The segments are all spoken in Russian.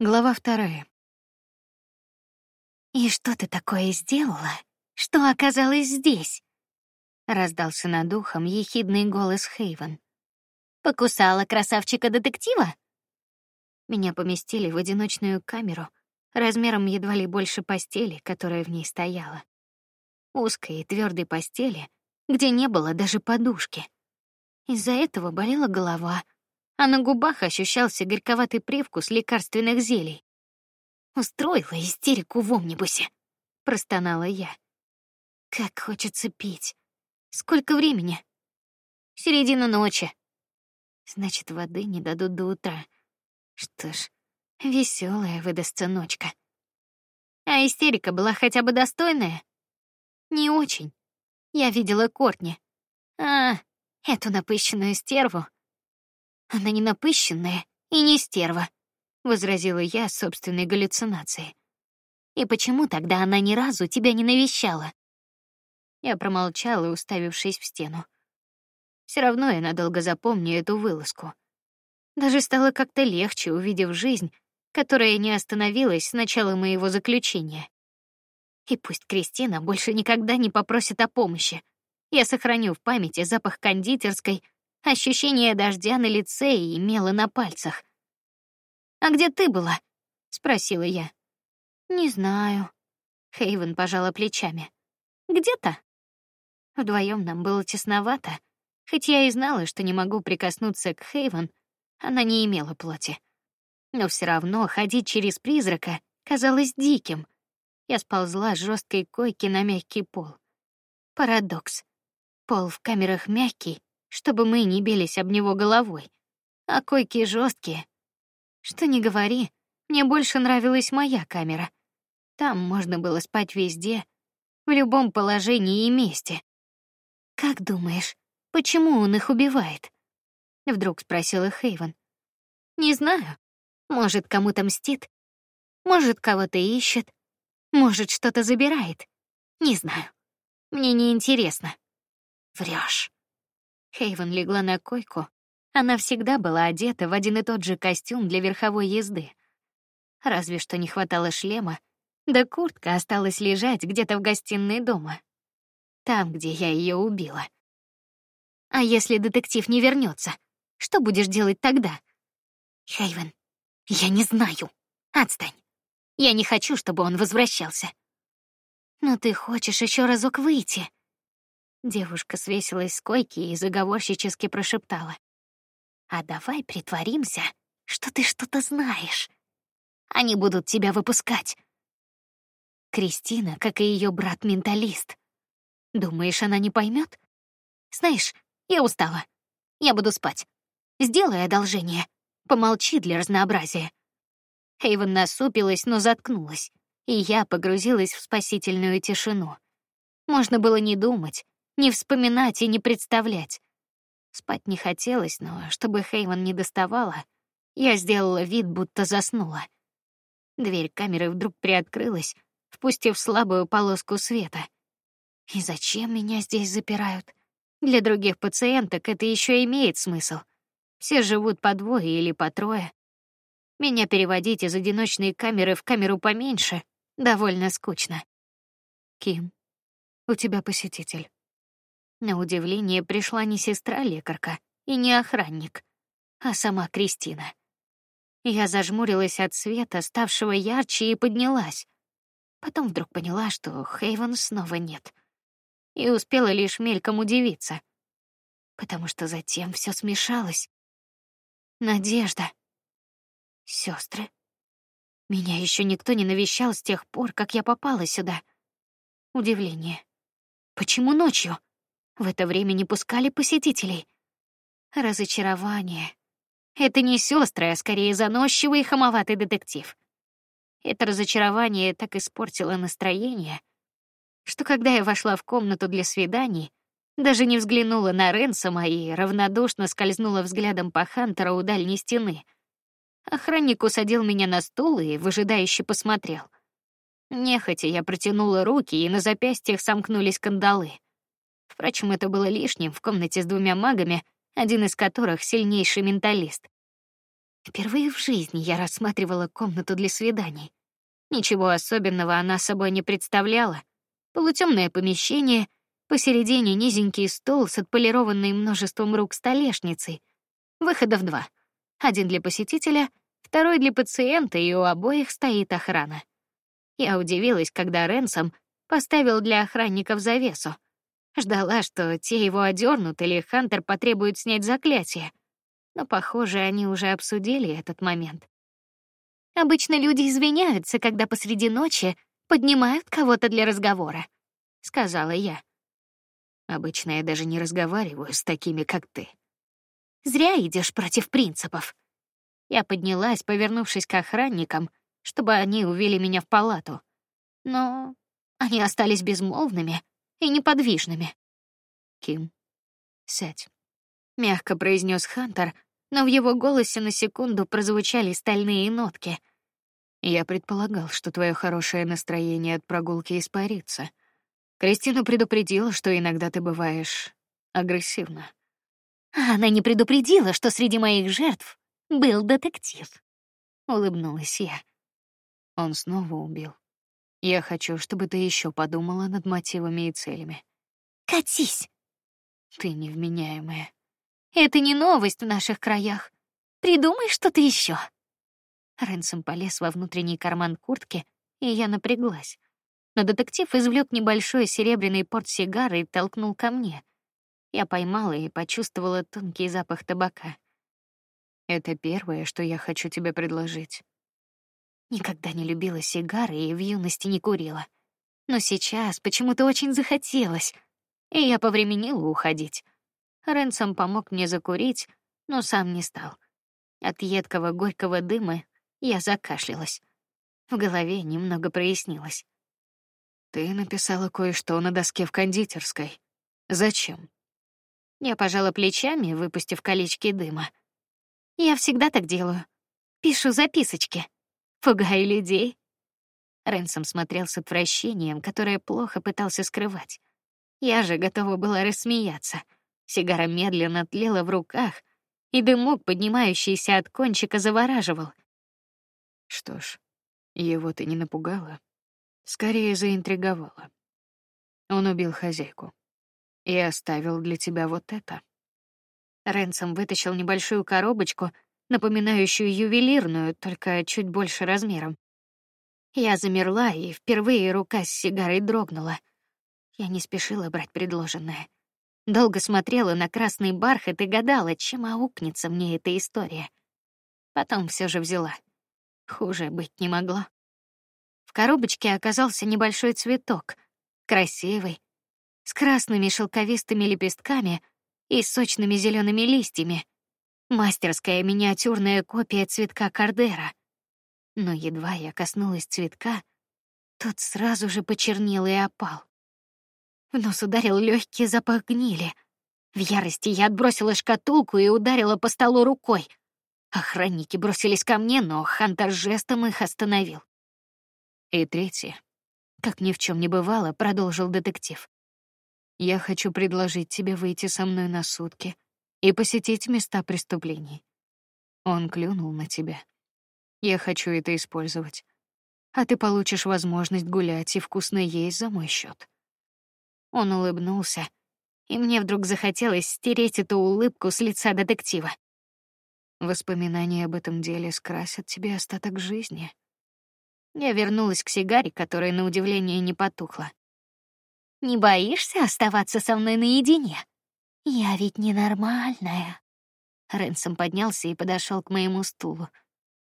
Глава вторая. И что ты такое сделала, что оказалась здесь? Раздался над ухом ехидный голос Хейвен. Покусала красавчика-детектива? Меня поместили в одиночную камеру размером едва ли больше постели, которая в ней стояла. Узкой и твердой постели, где не было даже подушки. Из-за этого болела голова, а на губах ощущался горьковатый привкус лекарственных зелий. Устроила истерику в омнибусе, простонала я. Как хочется пить. Сколько времени? Середина ночи. Значит, воды не дадут до утра. Что ж, веселая выдастся ночка. А истерика была хотя бы достойная? Не очень. Я видела Кортни. А, эту напыщенную стерву она не напыщенная и не стерва, возразила я собственной галлюцинацией. И почему тогда она ни разу тебя не навещала? Я промолчала, уставившись в стену. Все равно я надолго запомню эту вылазку. Даже стало как-то легче, увидев жизнь, которая не остановилась с начала моего заключения. И пусть Кристина больше никогда не попросит о помощи. Я сохраню в памяти запах кондитерской, Ощущение дождя на лице и мела на пальцах. А где ты была? спросила я. Не знаю. Хейвен пожала плечами. Где-то. Вдвоем нам было тесновато, хоть я и знала, что не могу прикоснуться к Хейвен, она не имела плоти. Но все равно ходить через призрака казалось диким. Я сползла с жесткой койки на мягкий пол. Парадокс. Пол в камерах мягкий, чтобы мы не бились об него головой. А койки жесткие. Что не говори, мне больше нравилась моя камера. Там можно было спать везде, в любом положении и месте. Как думаешь, почему он их убивает? Вдруг спросила Хейвен. Не знаю. Может, кому-то мстит, может, кого-то ищет, может, что-то забирает. Не знаю. Мне не интересно. Врешь. Хейвен легла на койку. Она всегда была одета в один и тот же костюм для верховой езды. Разве что не хватало шлема, да куртка осталась лежать где-то в гостиной дома, там, где я ее убила. А если детектив не вернется, что будешь делать тогда? Хейвен, я не знаю. Отстань. Я не хочу, чтобы он возвращался. Но ты хочешь еще разок выйти? Девушка свесилась с койки и заговорщически прошептала: "А давай притворимся, что ты что-то знаешь. Они будут тебя выпускать". Кристина, как и ее брат-менталист. Думаешь, она не поймет? Знаешь, я устала. Я буду спать. Сделай одолжение. Помолчи для разнообразия. Эйвен насупилась, но заткнулась, и я погрузилась в спасительную тишину. Можно было не думать, не вспоминать и не представлять. Спать не хотелось, но чтобы Хейвен не доставала, я сделала вид, будто заснула. Дверь камеры вдруг приоткрылась, впустив слабую полоску света. И зачем меня здесь запирают? Для других пациенток это еще имеет смысл. Все живут по двое или по трое. Меня переводить из одиночной камеры в камеру поменьше довольно скучно. Ким, у тебя посетитель. На удивление пришла не сестра-лекарка и не охранник, а сама Кристина. Я зажмурилась от света, ставшего ярче, и поднялась. Потом вдруг поняла, что Хейвен снова нет, и успела лишь мельком удивиться, потому что затем все смешалось. Надежда, сестры. Меня еще никто не навещал с тех пор, как я попала сюда. Удивление. Почему ночью? В это время не пускали посетителей. Разочарование. Это не сестры, а скорее заносчивый и хамоватый детектив. Это разочарование так испортило настроение, что когда я вошла в комнату для свиданий, даже не взглянула на Ренсома и равнодушно скользнула взглядом по Хантеру у дальней стены. Охранник усадил меня на стул и выжидающе посмотрел. Нехотя я протянула руки, и на запястьях сомкнулись кандалы. Впрочем, это было лишним в комнате с двумя магами, один из которых сильнейший менталист. Впервые в жизни я рассматривала комнату для свиданий. Ничего особенного она собой не представляла. Полутемное помещение, посередине низенький стол с отполированной множеством рук столешницей. Выходов два: один для посетителя, второй для пациента, и у обоих стоит охрана. Я удивилась, когда Ренсом поставил для охранников завесу. Ждала, что те его одернут или Хантер потребует снять заклятие. Но, похоже, они уже обсудили этот момент. Обычно люди извиняются, когда посреди ночи поднимают кого-то для разговора, сказала я. Обычно я даже не разговариваю с такими, как ты. Зря идешь против принципов. Я поднялась, повернувшись к охранникам, чтобы они увели меня в палату. Но они остались безмолвными и неподвижными. Ким, сядь, мягко произнес Хантер, но в его голосе на секунду прозвучали стальные нотки. Я предполагал, что твое хорошее настроение от прогулки испарится. Кристина предупредила, что иногда ты бываешь агрессивна. Она не предупредила, что среди моих жертв был детектив. Улыбнулась я. Он снова убил. Я хочу, чтобы ты еще подумала над мотивами и целями. Катись. Ты невменяемая. Это не новость в наших краях. Придумай что-то еще. Ренсом полез во внутренний карман куртки, и я напряглась. Но детектив извлек небольшой серебряный портсигар и толкнул ко мне. Я поймала и почувствовала тонкий запах табака. Это первое, что я хочу тебе предложить. Никогда не любила сигары и в юности не курила. Но сейчас почему-то очень захотелось, и я повременила уходить. Ренсом помог мне закурить, но сам не стал. От едкого горького дыма я закашлялась. В голове немного прояснилось. Ты написала кое-что на доске в кондитерской. Зачем? Я пожала плечами, выпустив колечки дыма. Я всегда так делаю. Пишу записочки. Пугаю людей. Ренсом смотрел с отвращением, которое плохо пытался скрывать. Я же готова была рассмеяться. Сигара медленно тлела в руках, и дымок, поднимающийся от кончика, завораживал. Что ж, его ты не напугала, скорее заинтриговала. Он убил хозяйку и оставил для тебя вот это. Ренсом вытащил небольшую коробочку, напоминающую ювелирную, только чуть больше размером. Я замерла, и впервые рука с сигарой дрогнула. Я не спешила брать предложенное. Долго смотрела на красный бархат и гадала, чем аукнется мне эта история. Потом все же взяла. Хуже быть не могло. В коробочке оказался небольшой цветок, красивый, с красными шелковистыми лепестками и сочными зелеными листьями. Мастерская миниатюрная копия цветка кардера. Но едва я коснулась цветка, тот сразу же почернел и опал. В нос ударил легкий запах гнили. В ярости я отбросила шкатулку и ударила по столу рукой. Охранники бросились ко мне, но Хантер жестом их остановил. И третье, как ни в чем не бывало, продолжил детектив. Я хочу предложить тебе выйти со мной на сутки и посетить места преступлений. Он клюнул на тебя. Я хочу это использовать, а ты получишь возможность гулять и вкусно есть за мой счет. Он улыбнулся, и мне вдруг захотелось стереть эту улыбку с лица детектива. Воспоминания об этом деле скрасят тебе остаток жизни. Я вернулась к сигаре, которая на удивление не потухла. Не боишься оставаться со мной наедине? Я ведь ненормальная. Ренсом поднялся и подошел к моему стулу.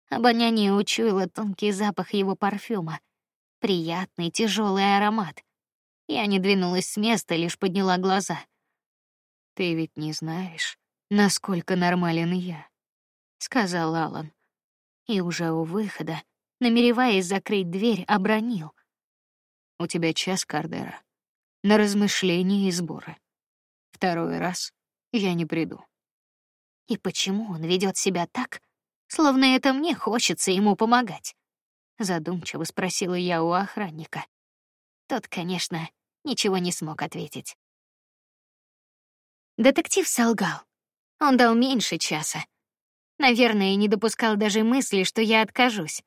Обоняние учуяло тонкий запах его парфюма, приятный тяжелый аромат. Я не двинулась с места, лишь подняла глаза. Ты ведь не знаешь, насколько нормален я, сказал Алан. И уже у выхода, намереваясь закрыть дверь, обронил: "У тебя час, Кардера на размышления и сборы. Второй раз я не приду. И почему он ведет себя так, словно это мне хочется ему помогать? Задумчиво спросила я у охранника. Тот, конечно, ничего не смог ответить. Детектив солгал. Он дал меньше часа. Наверное, не допускал даже мысли, что я откажусь,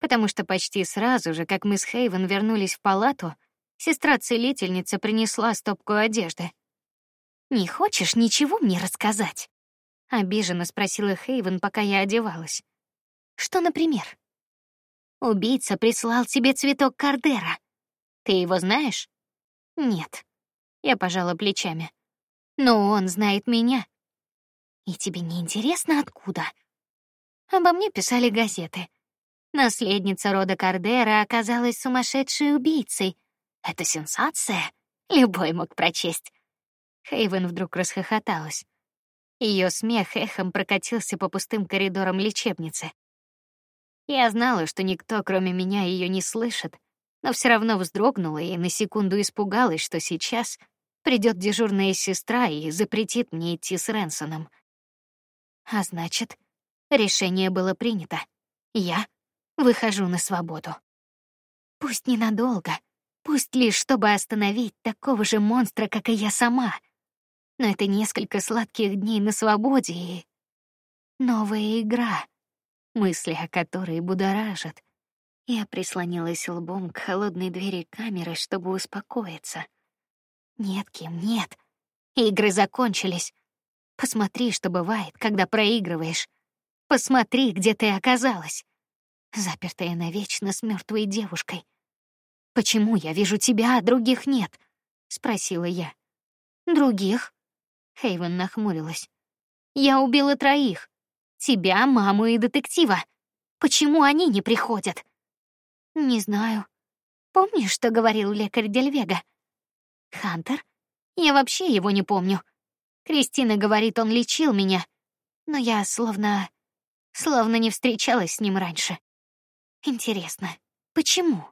потому что почти сразу же, как мы с Хейвен вернулись в палату, сестра-целительница принесла стопку одежды. Не хочешь ничего мне рассказать? обиженно спросила Хейвен, пока я одевалась. Что, например? Убийца прислал тебе цветок Кардера. Ты его знаешь? Нет. Я пожала плечами. Но он знает меня. И тебе не интересно откуда? Обо мне писали газеты. Наследница рода Кардера оказалась сумасшедшей убийцей. Это сенсация. Любой мог прочесть. Хейвен вдруг расхохоталась. Ее смех эхом прокатился по пустым коридорам лечебницы. Я знала, что никто, кроме меня, ее не слышит, но все равно вздрогнула и на секунду испугалась, что сейчас придет дежурная сестра и запретит мне идти с Ренсоном. А значит, решение было принято. Я выхожу на свободу. Пусть ненадолго, пусть лишь чтобы остановить такого же монстра, как и я сама — но это несколько сладких дней на свободе и новая игра, мысли о которой будоражат. Я прислонилась лбом к холодной двери камеры, чтобы успокоиться. Нет, Ким, нет. Игры закончились. Посмотри, что бывает, когда проигрываешь. Посмотри, где ты оказалась. Запертая навечно с мертвой девушкой. Почему я вижу тебя, а других нет? спросила я. Других? Хейвен нахмурилась. Я убила троих. Тебя, маму и детектива. Почему они не приходят? Не знаю. Помнишь, что говорил лекарь Дельвега? Хантер? Я вообще его не помню. Кристина говорит, он лечил меня, но я словно словно не встречалась с ним раньше. Интересно, почему?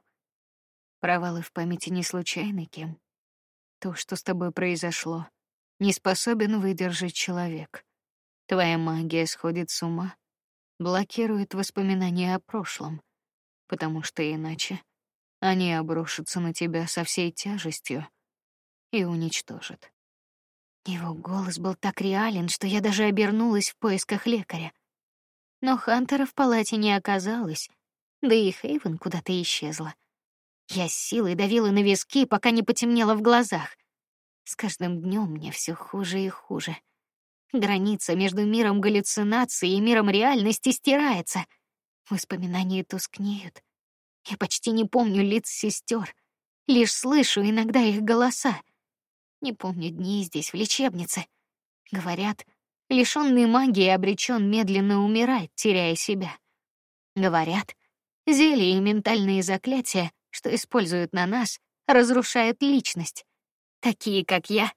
Провалы в памяти не случайны, Ким. То, что с тобой произошло, не способен выдержать человек. Твоя магия сходит с ума, блокирует воспоминания о прошлом, потому что иначе они обрушатся на тебя со всей тяжестью и уничтожат. Его голос был так реален, что я даже обернулась в поисках лекаря. Но Хантера в палате не оказалось, да и Хейвен куда-то исчезла. Я с силой давила на виски, пока не потемнело в глазах. С каждым днем мне все хуже и хуже. Граница между миром галлюцинаций и миром реальности стирается. Воспоминания тускнеют. Я почти не помню лиц сестер, лишь слышу иногда их голоса. Не помню дней здесь в лечебнице. Говорят, лишённый магии обречен медленно умирать, теряя себя. Говорят, зелья и ментальные заклятия, что используют на нас, разрушают личность. Такие, как я,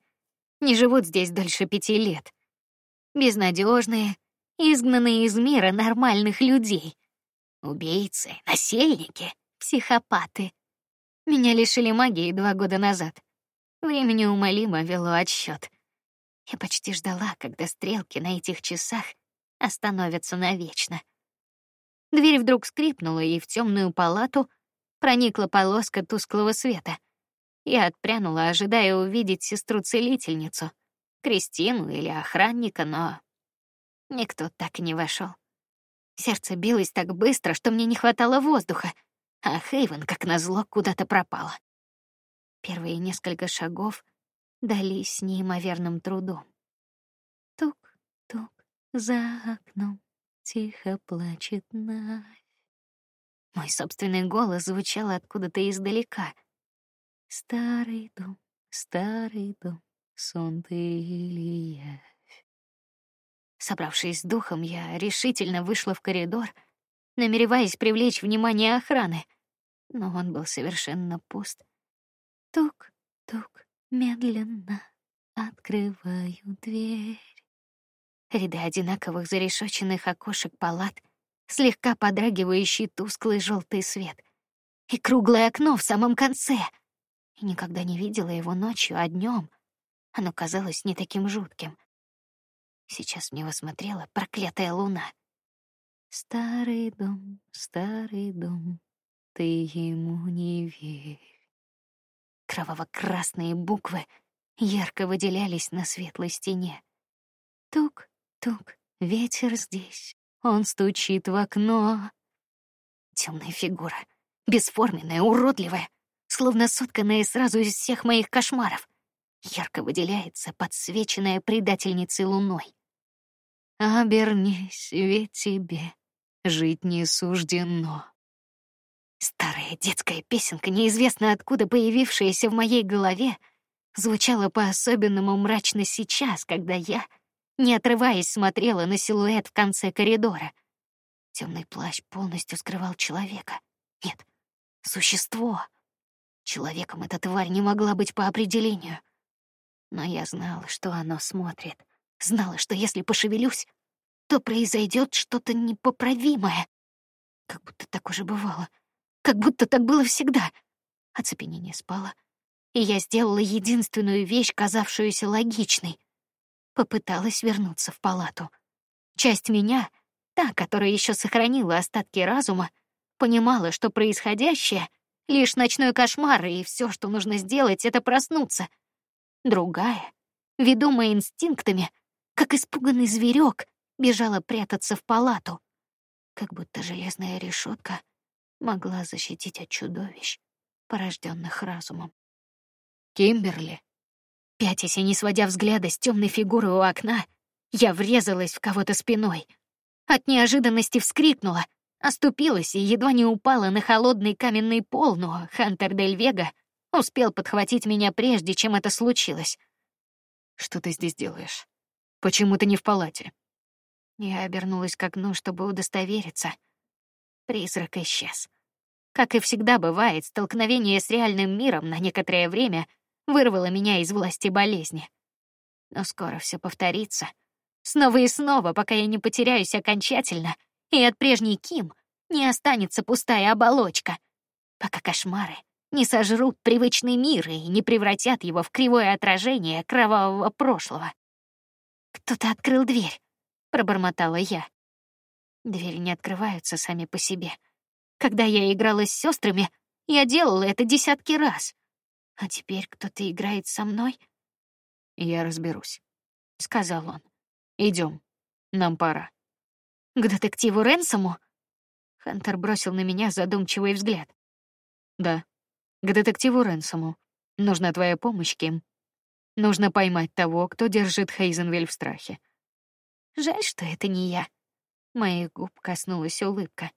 не живут здесь дольше пяти лет. Безнадежные, изгнанные из мира нормальных людей. Убийцы, насильники, психопаты. Меня лишили магии два года назад. Время неумолимо вело отсчет. Я почти ждала, когда стрелки на этих часах остановятся навечно. Дверь вдруг скрипнула, и в темную палату проникла полоска тусклого света. Я отпрянула, ожидая увидеть сестру-целительницу, Кристину или охранника, но никто так и не вошел. Сердце билось так быстро, что мне не хватало воздуха, а Хейвен, как назло, куда-то пропала. Первые несколько шагов дались неимоверным трудом. Тук-тук за окном тихо плачет Навь. Мой собственный голос звучал откуда-то издалека — Старый дом, старый дом, сон ты или явь. Собравшись с духом, я решительно вышла в коридор, намереваясь привлечь внимание охраны, но он был совершенно пуст. Тук-тук, медленно открываю дверь. Ряды одинаковых зарешоченных окошек палат, слегка подрагивающий тусклый желтый свет и круглое окно в самом конце — и никогда не видела его ночью, а днем оно казалось не таким жутким. Сейчас мне смотрела проклятая луна. Старый дом, старый дом, ты ему не верь. Кроваво-красные буквы ярко выделялись на светлой стене. Тук-тук, ветер здесь, Он стучит в окно. Темная фигура, бесформенная, уродливая, словно сотканная сразу из всех моих кошмаров, ярко выделяется, подсвеченная предательницей луной. Обернись, ведь тебе жить не суждено. Старая детская песенка, неизвестно откуда появившаяся в моей голове, звучала по-особенному мрачно сейчас, когда я, не отрываясь, смотрела на силуэт в конце коридора. Темный плащ полностью скрывал человека. Нет, существо. Человеком эта тварь не могла быть по определению. Но я знала, что оно смотрит. Знала, что если пошевелюсь, то произойдет что-то непоправимое. Как будто так уже бывало. Как будто так было всегда. Оцепенение спало, и я сделала единственную вещь, казавшуюся логичной. Попыталась вернуться в палату. Часть меня, та, которая еще сохранила остатки разума, понимала, что происходящее — лишь ночной кошмар, и все, что нужно сделать, это проснуться. Другая, ведомая инстинктами, как испуганный зверек, бежала прятаться в палату, как будто железная решетка могла защитить от чудовищ, порожденных разумом. Кимберли, пятясь и не сводя взгляда с темной фигуры у окна, я врезалась в кого-то спиной. От неожиданности вскрикнула, оступилась и едва не упала на холодный каменный пол, но Хантер Дель Вега успел подхватить меня прежде, чем это случилось. Что ты здесь делаешь? Почему ты не в палате? Я обернулась к окну, чтобы удостовериться. Призрак исчез. Как и всегда бывает, столкновение с реальным миром на некоторое время вырвало меня из власти болезни. Но скоро все повторится. Снова и снова, пока я не потеряюсь окончательно, и от прежней Ким не останется пустая оболочка. Пока кошмары не сожрут привычный мир и не превратят его в кривое отражение кровавого прошлого. Кто-то открыл дверь, пробормотала я. Двери не открываются сами по себе. Когда я играла с сестрами, я делала это десятки раз. А теперь кто-то играет со мной. Я разберусь, сказал он. Идем, нам пора. К детективу Ренсому? Хантер бросил на меня задумчивый взгляд. Да, к детективу Ренсому. Нужна твоя помощь, Ким. Нужно поймать того, кто держит Хейзенвиль в страхе. Жаль, что это не я. Моих губ коснулась улыбка.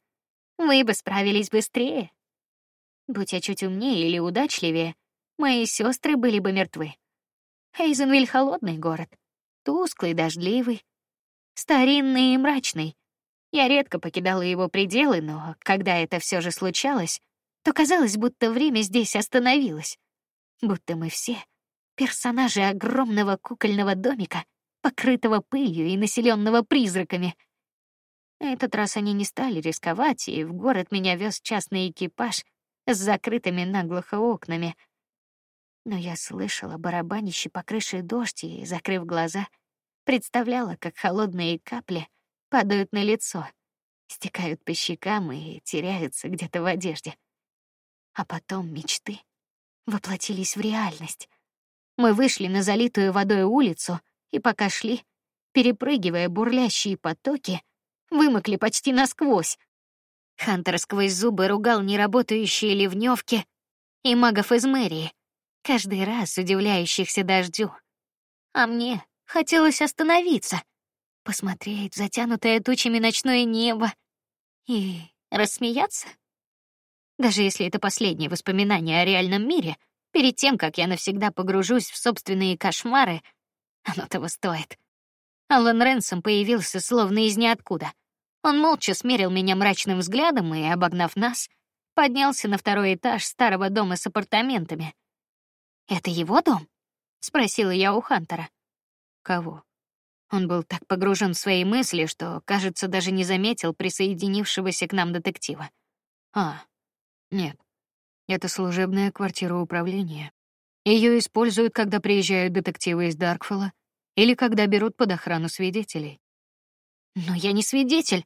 Вы бы справились быстрее. Будь я чуть умнее или удачливее, мои сестры были бы мертвы. Хейзенвиль — холодный город, тусклый, дождливый, старинный и мрачный. Я редко покидала его пределы, но когда это все же случалось, то казалось, будто время здесь остановилось, будто мы все персонажи огромного кукольного домика, покрытого пылью и населенного призраками. Этот раз они не стали рисковать, и в город меня вез частный экипаж с закрытыми наглухо окнами. Но я слышала барабанище по крыше дождь и, закрыв глаза, представляла, как холодные капли падают на лицо, стекают по щекам и теряются где-то в одежде. А потом мечты воплотились в реальность. Мы вышли на залитую водой улицу и пока шли, перепрыгивая бурлящие потоки, вымокли почти насквозь. Хантер сквозь зубы ругал неработающие ливневки и магов из мэрии, каждый раз удивляющихся дождю. А мне хотелось остановиться, посмотреть затянутое тучами ночное небо и рассмеяться. Даже если это последнее воспоминание о реальном мире, перед тем, как я навсегда погружусь в собственные кошмары, оно того стоит. Алан Ренсом появился словно из ниоткуда. Он молча смерил меня мрачным взглядом и, обогнав нас, поднялся на второй этаж старого дома с апартаментами. Это его дом? спросила я у Хантера. Кого? Он был так погружен в свои мысли, что, кажется, даже не заметил присоединившегося к нам детектива. А, нет, это служебная квартира управления. Ее используют, когда приезжают детективы из Даркфола или когда берут под охрану свидетелей. Но я не свидетель.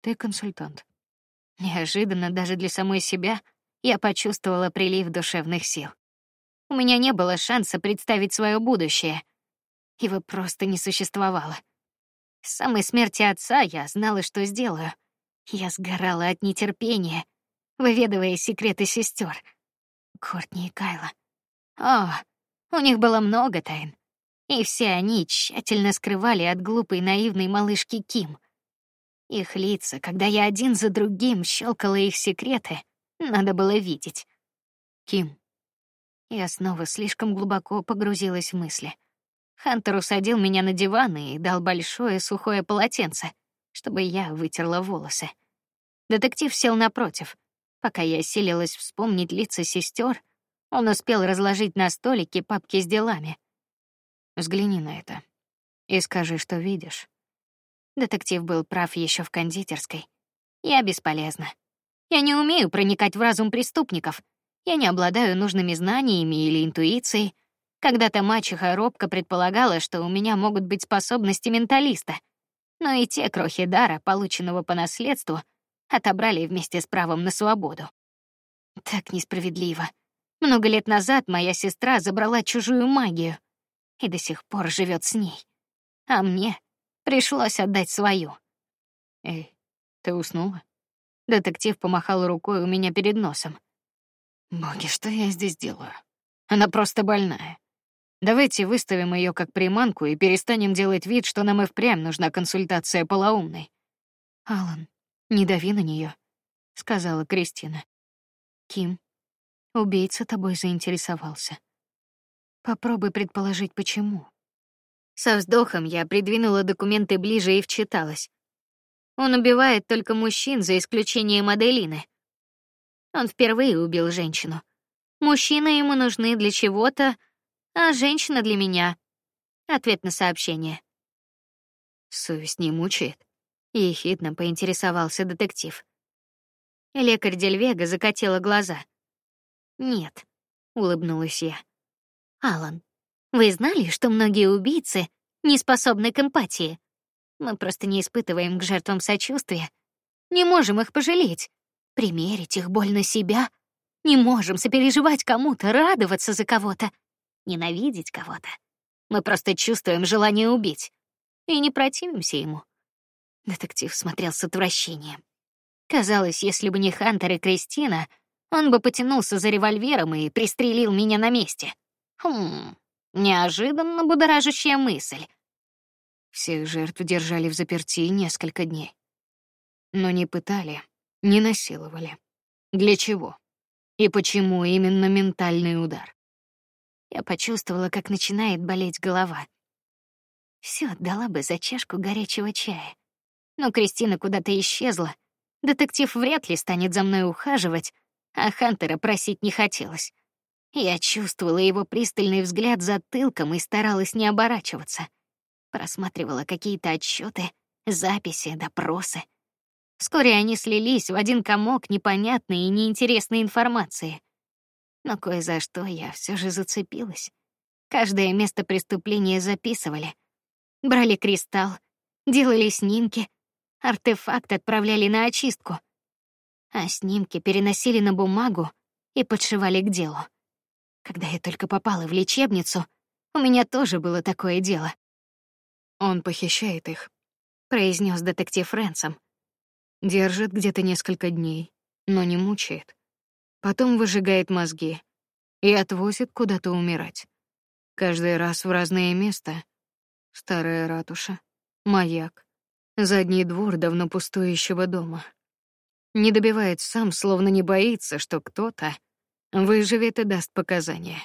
Ты консультант. Неожиданно даже для самой себя я почувствовала прилив душевных сил. У меня не было шанса представить свое будущее. Его просто не существовало. С самой смерти отца я знала, что сделаю. Я сгорала от нетерпения, выведывая секреты сестер. Кортни и Кайла. О, у них было много тайн, и все они тщательно скрывали от глупой наивной малышки Ким. Их лица, когда я один за другим щелкала их секреты, надо было видеть. Ким. Я снова слишком глубоко погрузилась в мысли. Хантер усадил меня на диван и дал большое сухое полотенце, чтобы я вытерла волосы. Детектив сел напротив. Пока я силилась вспомнить лица сестер, он успел разложить на столике папки с делами. Взгляни на это и скажи, что видишь. Детектив был прав еще в кондитерской. Я бесполезна. Я не умею проникать в разум преступников. Я не обладаю нужными знаниями или интуицией. Когда-то мачеха робко предполагала, что у меня могут быть способности менталиста, но и те крохи дара, полученного по наследству, отобрали вместе с правом на свободу. Так несправедливо. Много лет назад моя сестра забрала чужую магию и до сих пор живет с ней, а мне пришлось отдать свою. Эй, ты уснула? Детектив помахал рукой у меня перед носом. Боги, что я здесь делаю? Она просто больная. Давайте выставим ее как приманку и перестанем делать вид, что нам и впрямь нужна консультация полоумной. Алан, не дави на нее, сказала Кристина. Ким, убийца тобой заинтересовался. Попробуй предположить, почему. Со вздохом я придвинула документы ближе и вчиталась. Он убивает только мужчин, за исключением Аделины. Он впервые убил женщину. Мужчины ему нужны для чего-то, а женщина для меня. Ответ на сообщение. Совесть не мучает. Ехидно поинтересовался детектив. Лекарь Дельвега закатила глаза. Нет, улыбнулась я. Алан, вы знали, что многие убийцы не способны к эмпатии? Мы просто не испытываем к жертвам сочувствия, не можем их пожалеть, примерить их боль на себя, не можем сопереживать кому-то, радоваться за кого-то ненавидеть кого-то. Мы просто чувствуем желание убить и не противимся ему. Детектив смотрел с отвращением. Казалось, если бы не Хантер и Кристина, он бы потянулся за револьвером и пристрелил меня на месте. Хм, неожиданно будоражащая мысль. Всех жертв держали в заперти несколько дней. Но не пытали, не насиловали. Для чего? И почему именно ментальный удар? Я почувствовала, как начинает болеть голова. Все отдала бы за чашку горячего чая. Но Кристина куда-то исчезла. Детектив вряд ли станет за мной ухаживать, а Хантера просить не хотелось. Я чувствовала его пристальный взгляд затылком и старалась не оборачиваться. Просматривала какие-то отчеты, записи, допросы. Вскоре они слились в один комок непонятной и неинтересной информации но кое за что я все же зацепилась. Каждое место преступления записывали, брали кристалл, делали снимки, артефакт отправляли на очистку, а снимки переносили на бумагу и подшивали к делу. Когда я только попала в лечебницу, у меня тоже было такое дело. Он похищает их, произнес детектив Ренсом. Держит где-то несколько дней, но не мучает потом выжигает мозги и отвозит куда-то умирать. Каждый раз в разное место. Старая ратуша, маяк, задний двор давно пустующего дома. Не добивает сам, словно не боится, что кто-то выживет и даст показания.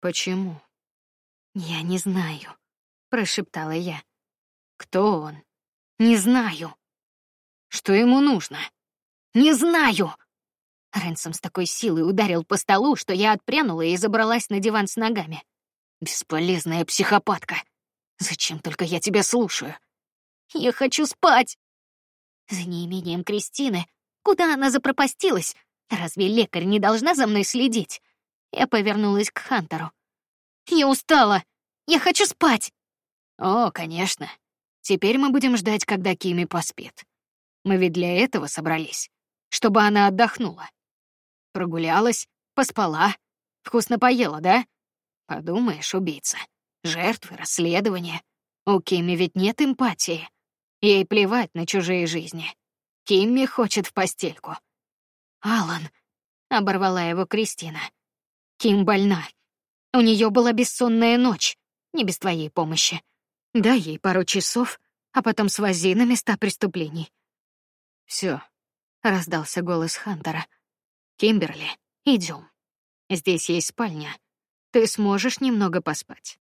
Почему? Я не знаю, прошептала я. Кто он? Не знаю. Что ему нужно? Не знаю. Ренсом с такой силой ударил по столу, что я отпрянула и забралась на диван с ногами. Бесполезная психопатка. Зачем только я тебя слушаю? Я хочу спать. За неимением Кристины, куда она запропастилась? Разве лекарь не должна за мной следить? Я повернулась к Хантеру. Я устала. Я хочу спать. О, конечно. Теперь мы будем ждать, когда Кими поспит. Мы ведь для этого собрались, чтобы она отдохнула. Прогулялась, поспала, вкусно поела, да? Подумаешь, убийца. Жертвы, расследование. У Кими ведь нет эмпатии. Ей плевать на чужие жизни. Кимми хочет в постельку. Алан, оборвала его Кристина. Ким больна. У нее была бессонная ночь, не без твоей помощи. Дай ей пару часов, а потом свози на места преступлений. Все, раздался голос Хантера. Кимберли, идем. Здесь есть спальня. Ты сможешь немного поспать.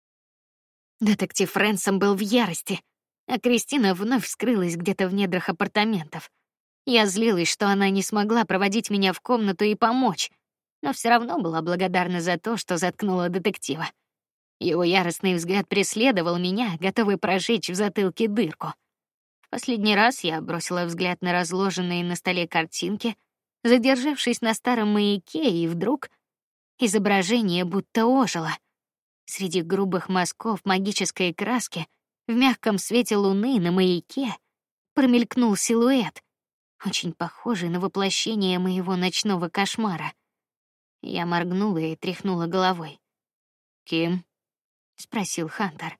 Детектив Фрэнсом был в ярости, а Кристина вновь скрылась где-то в недрах апартаментов. Я злилась, что она не смогла проводить меня в комнату и помочь, но все равно была благодарна за то, что заткнула детектива. Его яростный взгляд преследовал меня, готовый прожечь в затылке дырку. В последний раз я бросила взгляд на разложенные на столе картинки, задержавшись на старом маяке, и вдруг изображение будто ожило. Среди грубых мазков магической краски в мягком свете луны на маяке промелькнул силуэт, очень похожий на воплощение моего ночного кошмара. Я моргнула и тряхнула головой. Ким? спросил Хантер.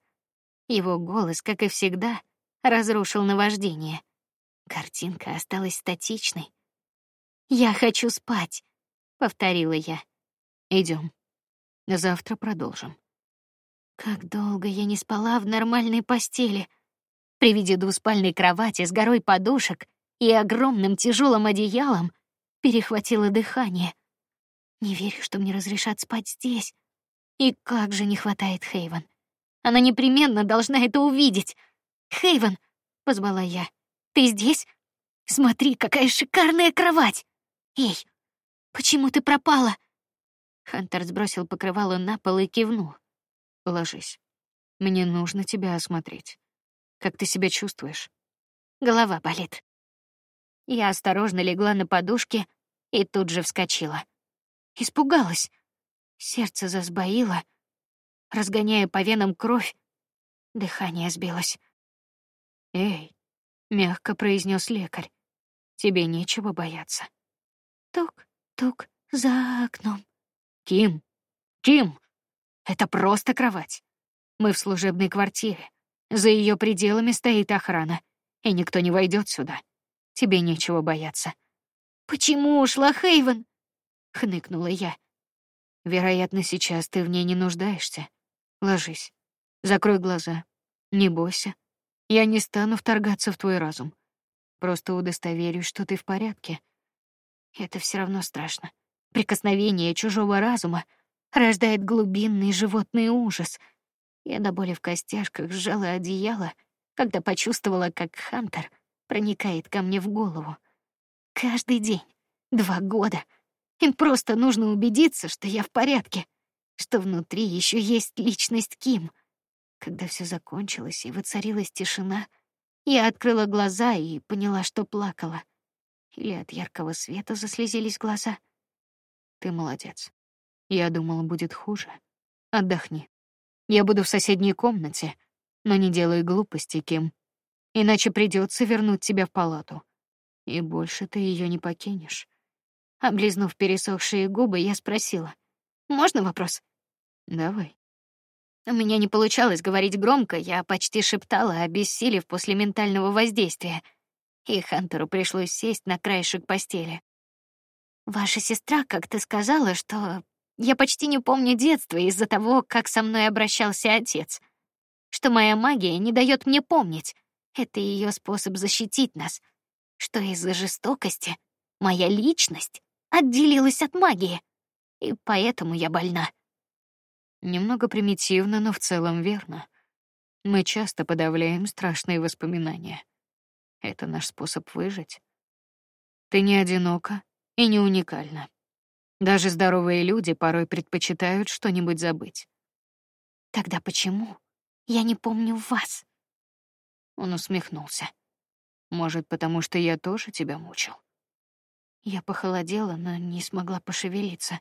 Его голос, как и всегда, разрушил наваждение. Картинка осталась статичной. Я хочу спать, повторила я. Идем. Завтра продолжим. Как долго я не спала в нормальной постели. При виде двуспальной кровати с горой подушек и огромным тяжелым одеялом перехватило дыхание. Не верю, что мне разрешат спать здесь. И как же не хватает Хейвен. Она непременно должна это увидеть. Хейвен, позвала я. Ты здесь? Смотри, какая шикарная кровать. Эй, почему ты пропала? Хантер сбросил покрывало на пол и кивнул. Ложись. Мне нужно тебя осмотреть. Как ты себя чувствуешь? Голова болит. Я осторожно легла на подушке и тут же вскочила. Испугалась. Сердце засбоило, разгоняя по венам кровь. Дыхание сбилось. Эй, мягко произнес лекарь. Тебе нечего бояться. Тук, тук за окном. Ким, Ким, это просто кровать. Мы в служебной квартире. За ее пределами стоит охрана, и никто не войдет сюда. Тебе нечего бояться. Почему ушла Хейвен? хныкнула я. Вероятно, сейчас ты в ней не нуждаешься. Ложись. Закрой глаза. Не бойся. Я не стану вторгаться в твой разум. Просто удостоверюсь, что ты в порядке. Это все равно страшно. Прикосновение чужого разума рождает глубинный животный ужас. Я до боли в костяшках сжала одеяло, когда почувствовала, как Хантер проникает ко мне в голову. Каждый день, два года. Им просто нужно убедиться, что я в порядке, что внутри еще есть личность Ким. Когда все закончилось и воцарилась тишина, я открыла глаза и поняла, что плакала. Или от яркого света заслезились глаза. Ты молодец. Я думала, будет хуже. Отдохни. Я буду в соседней комнате, но не делай глупости, Ким. Иначе придется вернуть тебя в палату, и больше ты ее не покинешь. Облизнув пересохшие губы, я спросила: "Можно вопрос?" "Давай". У меня не получалось говорить громко, я почти шептала, обессилев после ментального воздействия. И Хантеру пришлось сесть на краешек постели. Ваша сестра как-то сказала, что я почти не помню детства из-за того, как со мной обращался отец. Что моя магия не дает мне помнить. Это ее способ защитить нас. Что из-за жестокости моя личность отделилась от магии, и поэтому я больна. Немного примитивно, но в целом верно. Мы часто подавляем страшные воспоминания. Это наш способ выжить. Ты не одинока и не уникальна. Даже здоровые люди порой предпочитают что-нибудь забыть. Тогда почему я не помню вас? Он усмехнулся. Может, потому что я тоже тебя мучил. Я похолодела, но не смогла пошевелиться.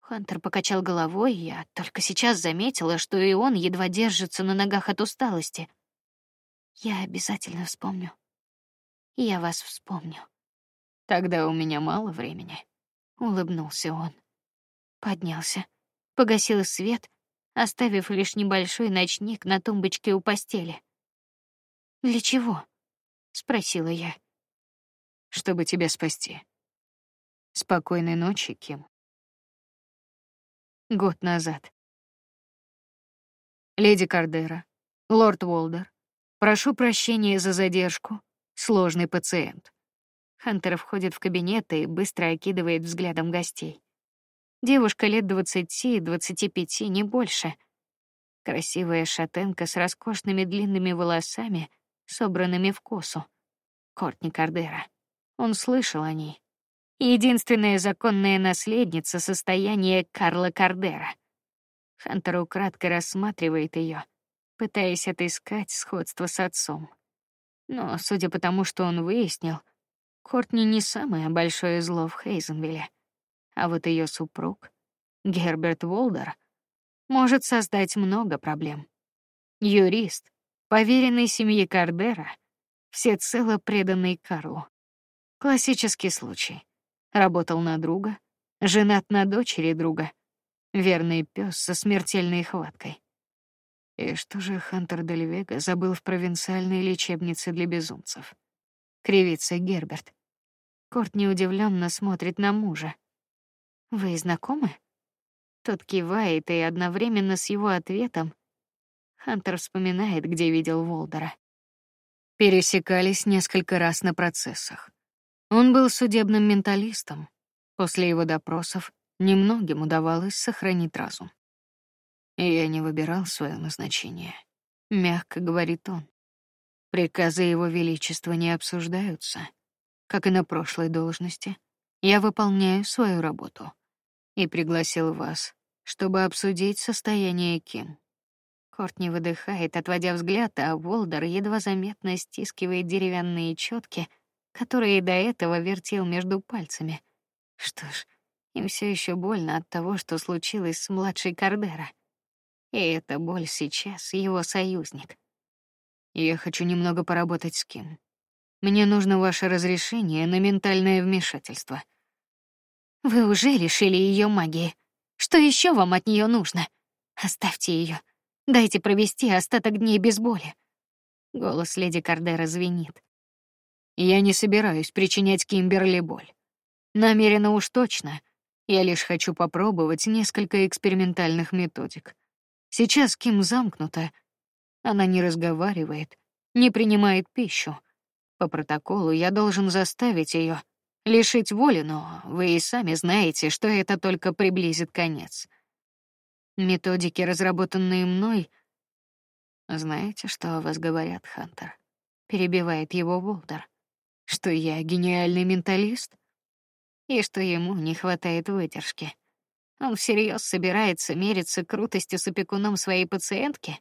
Хантер покачал головой, и я только сейчас заметила, что и он едва держится на ногах от усталости. Я обязательно вспомню. Я вас вспомню. Тогда у меня мало времени улыбнулся он. Поднялся, погасил свет, оставив лишь небольшой ночник на тумбочке у постели. Для чего? спросила я. Чтобы тебя спасти. Спокойной ночи, Ким. Год назад. Леди Кардера, лорд Волдер, прошу прощения за задержку. Сложный пациент. Хантер входит в кабинет и быстро окидывает взглядом гостей. Девушка лет двадцати-двадцати пяти, не больше. Красивая шатенка с роскошными длинными волосами, собранными в косу. Кортни Кардера. Он слышал о ней. Единственная законная наследница состояния Карла Кардера. Хантер украдкой рассматривает ее, пытаясь отыскать сходство с отцом. Но, судя по тому, что он выяснил, Кортни не самое большое зло в Хейзенвилле, а вот ее супруг, Герберт Волдер, может создать много проблем. Юрист, поверенный семье Кардера, всецело преданный Карлу. Классический случай. Работал на друга, женат на дочери друга, верный пес со смертельной хваткой. И что же Хантер Дель Вега забыл в провинциальной лечебнице для безумцев? Кривится Герберт. Кортни удивленно смотрит на мужа. Вы знакомы? Тот кивает, и одновременно с его ответом Хантер вспоминает, где видел Волдера. Пересекались несколько раз на процессах. Он был судебным менталистом. После его допросов немногим удавалось сохранить разум. Я не выбирал свое назначение, мягко говорит он. Приказы его величества не обсуждаются. Как и на прошлой должности, я выполняю свою работу и пригласил вас, чтобы обсудить состояние Ким. Кортни выдыхает, отводя взгляд, а Волдер едва заметно стискивает деревянные четки, которые до этого вертел между пальцами. Что ж, им все еще больно от того, что случилось с младшей Кардера. И эта боль сейчас его союзник. Я хочу немного поработать с Ким. Мне нужно ваше разрешение на ментальное вмешательство. Вы уже лишили ее магии. Что еще вам от нее нужно? Оставьте ее. Дайте провести остаток дней без боли. Голос леди Кардера звенит. Я не собираюсь причинять Кимберли боль. Намеренно уж точно. Я лишь хочу попробовать несколько экспериментальных методик. Сейчас Ким замкнута. Она не разговаривает, не принимает пищу. По протоколу я должен заставить ее лишить воли, но вы и сами знаете, что это только приблизит конец. Методики, разработанные мной, знаете, что о вас говорят, Хантер? Перебивает его Волдер, что я гениальный менталист и что ему не хватает выдержки. Он всерьез собирается мериться крутостью с опекуном своей пациентки,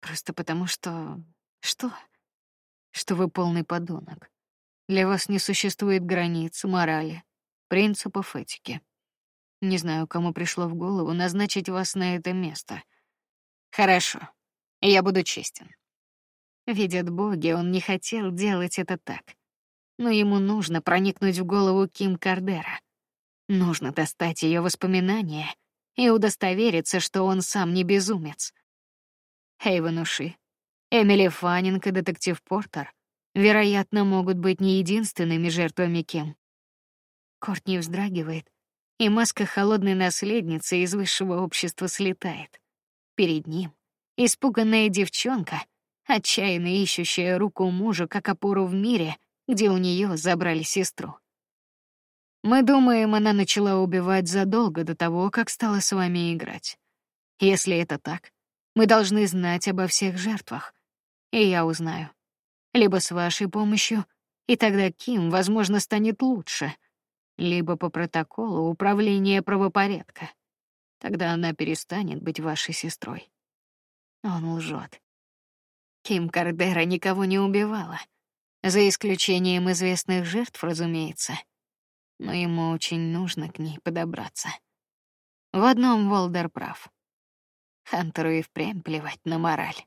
просто потому что что? что вы полный подонок. Для вас не существует границ, морали, принципов этики. Не знаю, кому пришло в голову назначить вас на это место. Хорошо, я буду честен. Видят боги, он не хотел делать это так. Но ему нужно проникнуть в голову Ким Кардера. Нужно достать ее воспоминания и удостовериться, что он сам не безумец. Хейвен Эмили Фаннинг и детектив Портер, вероятно, могут быть не единственными жертвами Ким. Кортни вздрагивает, и маска холодной наследницы из высшего общества слетает. Перед ним испуганная девчонка, отчаянно ищущая руку мужа как опору в мире, где у нее забрали сестру. Мы думаем, она начала убивать задолго до того, как стала с вами играть. Если это так, мы должны знать обо всех жертвах, и я узнаю. Либо с вашей помощью, и тогда Ким, возможно, станет лучше, либо по протоколу управления правопорядка. Тогда она перестанет быть вашей сестрой. Он лжет. Ким Кардера никого не убивала, за исключением известных жертв, разумеется. Но ему очень нужно к ней подобраться. В одном Волдер прав. Хантеру и впрямь плевать на мораль.